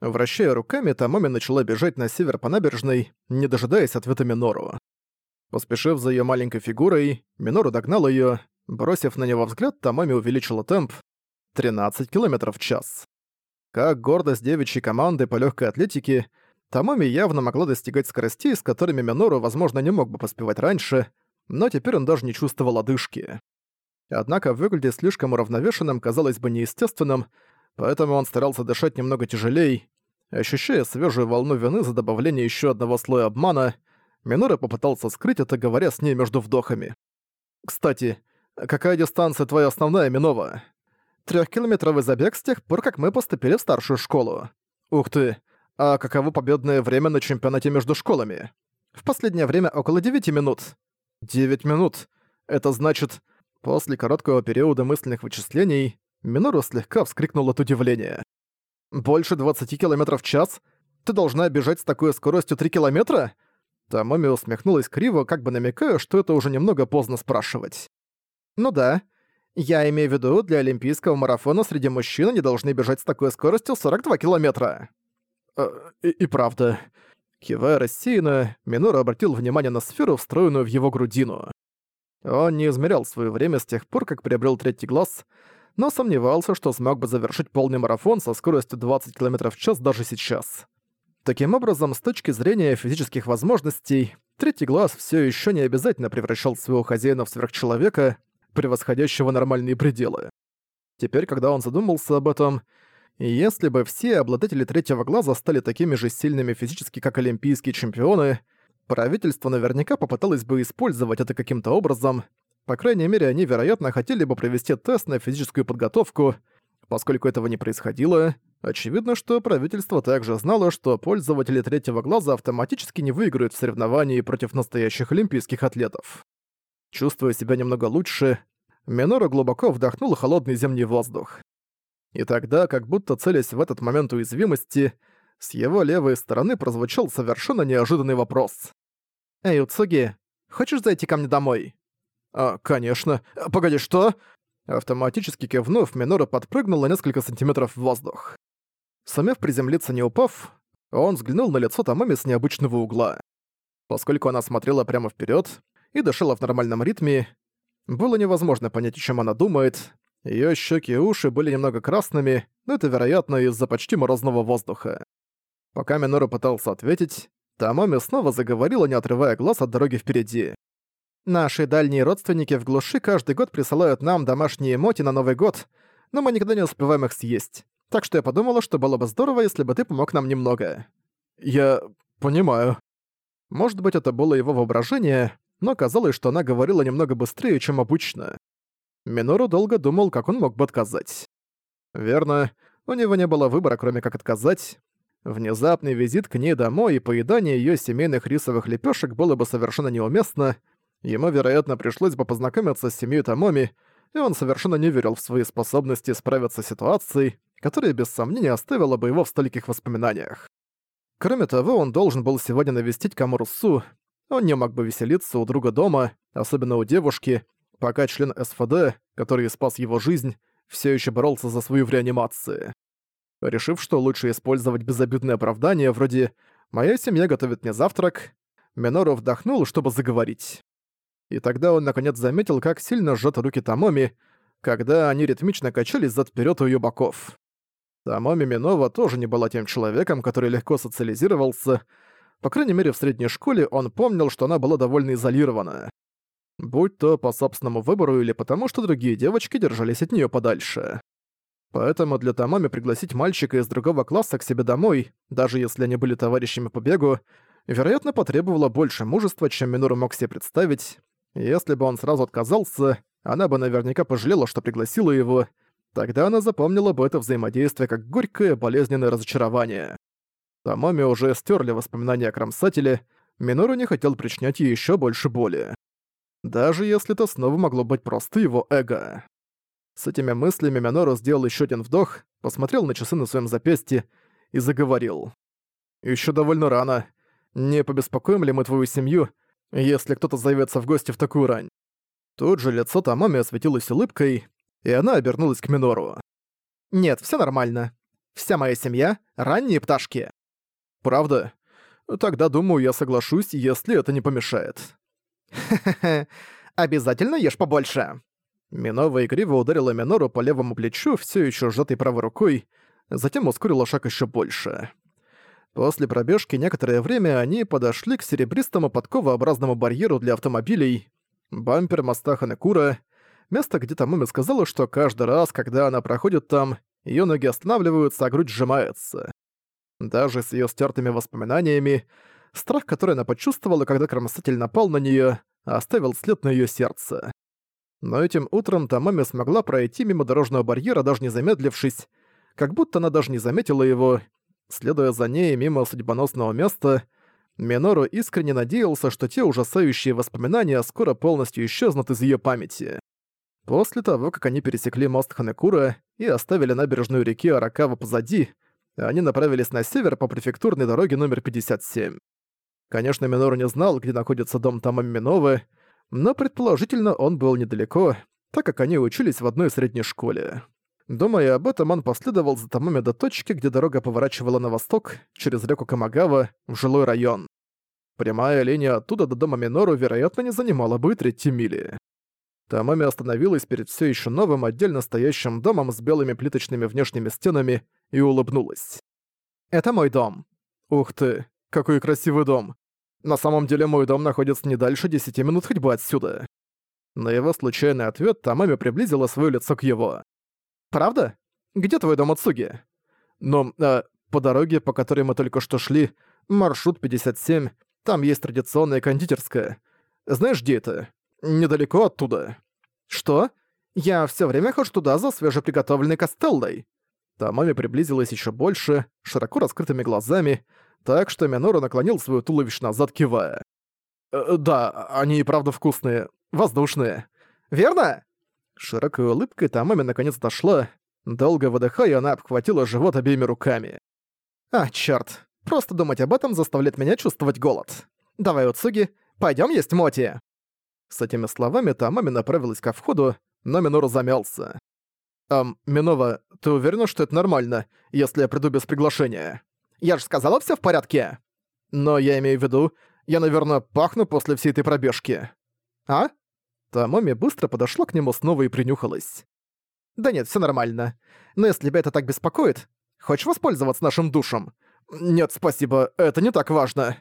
Вращая руками, Тамоми начала бежать на север по набережной, не дожидаясь ответа Минору. Поспешив за ее маленькой фигурой, Минору догнал ее. Бросив на него взгляд, Тамоми увеличила темп 13 км в час. Как гордость девичьей команды по легкой атлетике, Тамоми явно могла достигать скоростей, с которыми Минору, возможно, не мог бы поспевать раньше, но теперь он даже не чувствовал одышки. Однако выглядеть слишком уравновешенным казалось бы неестественным, поэтому он старался дышать немного тяжелее, ощущая свежую волну вины за добавление еще одного слоя обмана, Минора попытался скрыть это, говоря с ней между вдохами. «Кстати, какая дистанция твоя основная, Минова?» «Трёхкилометровый забег с тех пор, как мы поступили в старшую школу». «Ух ты! А каково победное время на чемпионате между школами?» «В последнее время около девяти минут». «Девять минут? Это значит...» После короткого периода мысленных вычислений Минору слегка вскрикнул от удивления. «Больше 20 км в час? Ты должна бежать с такой скоростью 3 километра?» Тамоми усмехнулась криво, как бы намекая, что это уже немного поздно спрашивать. «Ну да. Я имею в виду, для олимпийского марафона среди мужчин они должны бежать с такой скоростью 42 километра». «Э, и, и правда». Кивая рассеянно, Минора обратил внимание на сферу, встроенную в его грудину. Он не измерял свое время с тех пор, как приобрел третий глаз, но сомневался, что смог бы завершить полный марафон со скоростью 20 км в час даже сейчас. Таким образом, с точки зрения физических возможностей, третий глаз все еще не обязательно превращал своего хозяина в сверхчеловека, превосходящего нормальные пределы. Теперь, когда он задумался об этом, если бы все обладатели третьего глаза стали такими же сильными физически, как олимпийские чемпионы, правительство наверняка попыталось бы использовать это каким-то образом. По крайней мере, они, вероятно, хотели бы провести тест на физическую подготовку. Поскольку этого не происходило, Очевидно, что правительство также знало, что пользователи третьего глаза автоматически не выиграют в соревновании против настоящих олимпийских атлетов. Чувствуя себя немного лучше, Минора глубоко вдохнул холодный зимний воздух. И тогда, как будто целясь в этот момент уязвимости, с его левой стороны прозвучал совершенно неожиданный вопрос. «Эй, Уцуги, хочешь зайти ко мне домой?» «А, конечно. Погоди, что?» Автоматически кивнув, Минора подпрыгнул на несколько сантиметров в воздух. Сумев приземлиться не упав, он взглянул на лицо Тамами с необычного угла. Поскольку она смотрела прямо вперед и дышала в нормальном ритме, было невозможно понять, о чем она думает. Ее щеки и уши были немного красными, но это, вероятно, из-за почти морозного воздуха. Пока Минору пытался ответить, Тамами снова заговорила, не отрывая глаз от дороги впереди. «Наши дальние родственники в глуши каждый год присылают нам домашние моти на Новый год, но мы никогда не успеваем их съесть. Так что я подумала, что было бы здорово, если бы ты помог нам немного. Я понимаю. Может быть, это было его воображение, но казалось, что она говорила немного быстрее, чем обычно. Минору долго думал, как он мог бы отказать. Верно, у него не было выбора, кроме как отказать. Внезапный визит к ней домой и поедание ее семейных рисовых лепешек было бы совершенно неуместно. Ему, вероятно, пришлось бы познакомиться с семьей Томоми, и он совершенно не верил в свои способности справиться с ситуацией, которая без сомнения оставила бы его в стольких воспоминаниях. Кроме того, он должен был сегодня навестить Камуру Су, он не мог бы веселиться у друга дома, особенно у девушки, пока член СФД, который спас его жизнь, все еще боролся за свою в реанимации. Решив, что лучше использовать безобидное оправдание, вроде «моя семья готовит мне завтрак», Минору вдохнул, чтобы заговорить. И тогда он наконец заметил, как сильно сжаты руки Тамоми, когда они ритмично качались зад вперед у ее боков. Тамоми Минова тоже не была тем человеком, который легко социализировался. По крайней мере, в средней школе он помнил, что она была довольно изолирована. Будь то по собственному выбору или потому, что другие девочки держались от нее подальше. Поэтому для Тамоми пригласить мальчика из другого класса к себе домой, даже если они были товарищами по бегу, вероятно, потребовало больше мужества, чем Минору мог себе представить. Если бы он сразу отказался, она бы наверняка пожалела, что пригласила его, Тогда она запомнила бы это взаимодействие как горькое, болезненное разочарование. Тамоми уже стерли воспоминания о кромсателе, Минору не хотел причинять ей еще больше боли. Даже если это снова могло быть просто его эго. С этими мыслями Минору сделал еще один вдох, посмотрел на часы на своем запястье и заговорил. Еще довольно рано. Не побеспокоим ли мы твою семью, если кто-то зовется в гости в такую рань?» Тут же лицо Тамоми осветилось улыбкой, и она обернулась к Минору. «Нет, все нормально. Вся моя семья — ранние пташки». «Правда? Тогда, думаю, я соглашусь, если это не помешает». «Хе-хе-хе, обязательно ешь побольше». Минова игриво ударила Минору по левому плечу, все еще сжатой правой рукой, затем ускорила шаг еще больше. После пробежки некоторое время они подошли к серебристому подковообразному барьеру для автомобилей, бампер моста Ханекура, место, где Тамуми сказала, что каждый раз, когда она проходит там, ее ноги останавливаются, а грудь сжимается. Даже с ее стертыми воспоминаниями, страх, который она почувствовала, когда кромсатель напал на нее, оставил след на ее сердце. Но этим утром Тамами смогла пройти мимо дорожного барьера, даже не замедлившись, как будто она даже не заметила его, Следуя за ней мимо судьбоносного места, Минору искренне надеялся, что те ужасающие воспоминания скоро полностью исчезнут из ее памяти. После того, как они пересекли мост Ханекура и оставили набережную реки Аракава позади, они направились на север по префектурной дороге номер 57. Конечно, Минору не знал, где находится дом Тамами Миновы, но предположительно он был недалеко, так как они учились в одной средней школе. Думая об этом, он последовал за Томоми до точки, где дорога поворачивала на восток, через реку Камагава, в жилой район. Прямая линия оттуда до дома Минору, вероятно, не занимала бы третьей мили. Тамами остановилась перед все еще новым, отдельно стоящим домом с белыми плиточными внешними стенами и улыбнулась. «Это мой дом». «Ух ты, какой красивый дом. На самом деле мой дом находится не дальше 10 минут ходьбы отсюда». На его случайный ответ Тамами приблизила свое лицо к его. «Правда? Где твой дом Ацуги?» «Ну, э, по дороге, по которой мы только что шли, маршрут 57, там есть традиционная кондитерская. Знаешь, где это? Недалеко оттуда». «Что? Я все время хожу туда за свежеприготовленной костеллой». Тамами приблизилась еще больше, широко раскрытыми глазами, так что Минору наклонил свою туловище назад, кивая. «Э, «Да, они и правда вкусные, воздушные». «Верно?» Широкой улыбкой Тамами наконец дошла. Долго выдыхая, она обхватила живот обеими руками. «А, чёрт. Просто думать об этом заставляет меня чувствовать голод. Давай, Уцуги, пойдём есть моти!» С этими словами Тамами направилась ко входу, но Минору замялся. «Эм, Минова, ты уверена, что это нормально, если я приду без приглашения?» «Я же сказала, всё в порядке!» «Но я имею в виду, я, наверное, пахну после всей этой пробежки». «А? Тамоми быстро подошла к нему снова и принюхалась. «Да нет, все нормально. Но если тебя это так беспокоит, хочешь воспользоваться нашим душем?» «Нет, спасибо, это не так важно».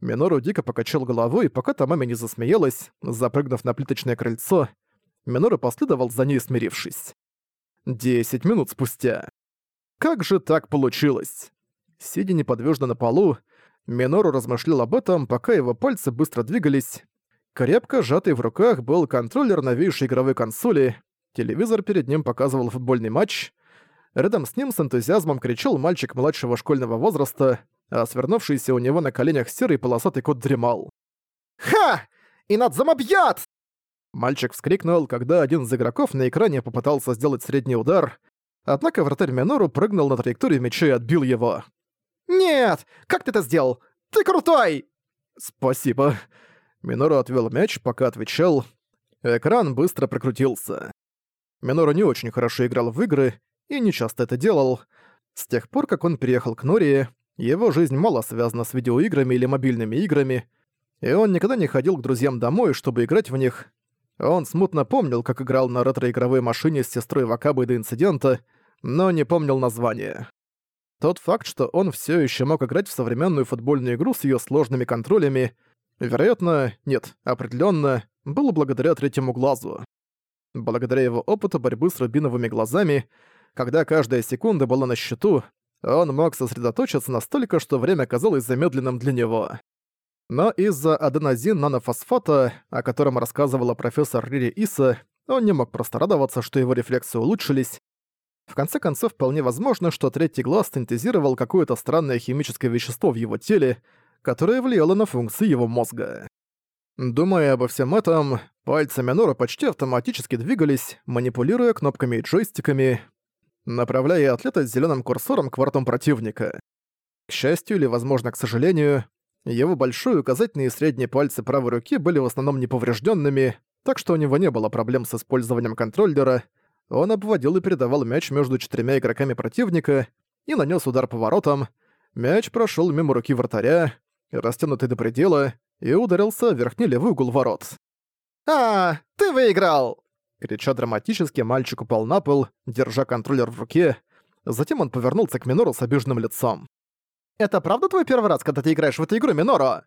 Минору дико покачал головой, пока Тамами не засмеялась, запрыгнув на плиточное крыльцо. Минору последовал за ней, смирившись. Десять минут спустя. Как же так получилось? Сидя неподвижно на полу, Минору размышлял об этом, пока его пальцы быстро двигались, Крепко сжатый в руках был контроллер новейшей игровой консоли, телевизор перед ним показывал футбольный матч, рядом с ним с энтузиазмом кричал мальчик младшего школьного возраста, а свернувшийся у него на коленях серый полосатый кот дремал. «Ха! И над замобьят!» Мальчик вскрикнул, когда один из игроков на экране попытался сделать средний удар, однако вратарь Минору прыгнул на траекторию мяча и отбил его. «Нет! Как ты это сделал? Ты крутой!» «Спасибо!» Минору отвел мяч, пока отвечал. Экран быстро прокрутился. Минору не очень хорошо играл в игры и не часто это делал. С тех пор, как он переехал к Нории, его жизнь мало связана с видеоиграми или мобильными играми, и он никогда не ходил к друзьям домой, чтобы играть в них. Он смутно помнил, как играл на ретро-игровой машине с сестрой Вакабой до инцидента, но не помнил название. Тот факт, что он все еще мог играть в современную футбольную игру с ее сложными контролями — Вероятно, нет, определенно, было благодаря третьему глазу. Благодаря его опыту борьбы с рубиновыми глазами, когда каждая секунда была на счету, он мог сосредоточиться настолько, что время казалось замедленным для него. Но из-за аденозин-нанофосфата, о котором рассказывала профессор Рири Иса, он не мог просто радоваться, что его рефлексы улучшились. В конце концов, вполне возможно, что третий глаз синтезировал какое-то странное химическое вещество в его теле, которая влияла на функции его мозга. Думая обо всем этом, пальцы Минора почти автоматически двигались, манипулируя кнопками и джойстиками, направляя атлета с зеленым курсором к воротам противника. К счастью или, возможно, к сожалению, его большой указательный и средний пальцы правой руки были в основном неповрежденными, так что у него не было проблем с использованием контроллера. Он обводил и передавал мяч между четырьмя игроками противника, и нанес удар по воротам. Мяч прошел мимо руки вратаря, растянутый до предела, и ударился в верхний левый угол ворот. «А, ты выиграл!» Крича драматически, мальчик упал на пол, держа контроллер в руке. Затем он повернулся к Минору с обиженным лицом. «Это правда твой первый раз, когда ты играешь в эту игру, Миноро?»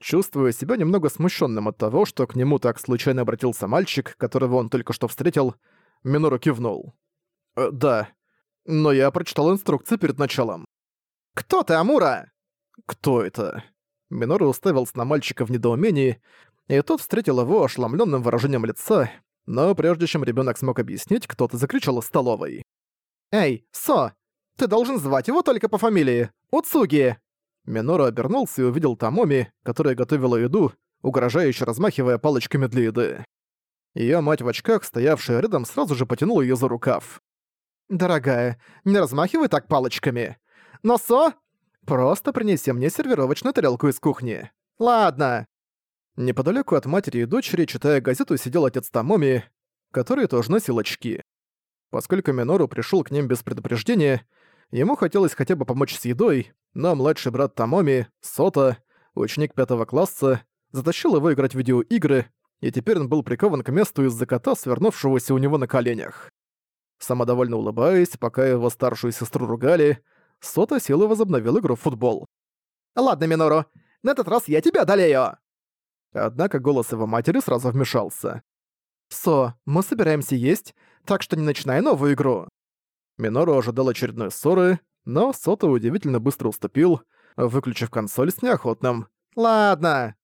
Чувствуя себя немного смущенным от того, что к нему так случайно обратился мальчик, которого он только что встретил, Минору кивнул. «Э, «Да. Но я прочитал инструкции перед началом». «Кто ты, Амура?» «Кто это?» Минору уставился на мальчика в недоумении, и тот встретил его ошеломленным выражением лица, но прежде чем ребенок смог объяснить, кто-то закричал из столовой. «Эй, Со! Ты должен звать его только по фамилии! Уцуги!» Минору обернулся и увидел Тамоми, которая готовила еду, угрожающе размахивая палочками для еды. Её мать в очках, стоявшая рядом, сразу же потянула её за рукав. «Дорогая, не размахивай так палочками. Но, Со, просто принеси мне сервировочную тарелку из кухни. Ладно». Неподалёку от матери и дочери, читая газету, сидел отец Тамоми, который тоже носил очки. Поскольку Минору пришёл к ним без предупреждения, ему хотелось хотя бы помочь с едой, но младший брат Тамоми, Сота, ученик пятого класса, затащил его играть в видеоигры, и теперь он был прикован к месту из-за кота, свернувшегося у него на коленях. Самодовольно улыбаясь, пока его старшую сестру ругали, Сота сел и возобновил игру в футбол. «Ладно, Минору, на этот раз я тебя одолею!» Однако голос его матери сразу вмешался. «Со, мы собираемся есть, так что не начинай новую игру!» Минору ожидал очередной ссоры, но Сота удивительно быстро уступил, выключив консоль с неохотным. «Ладно!»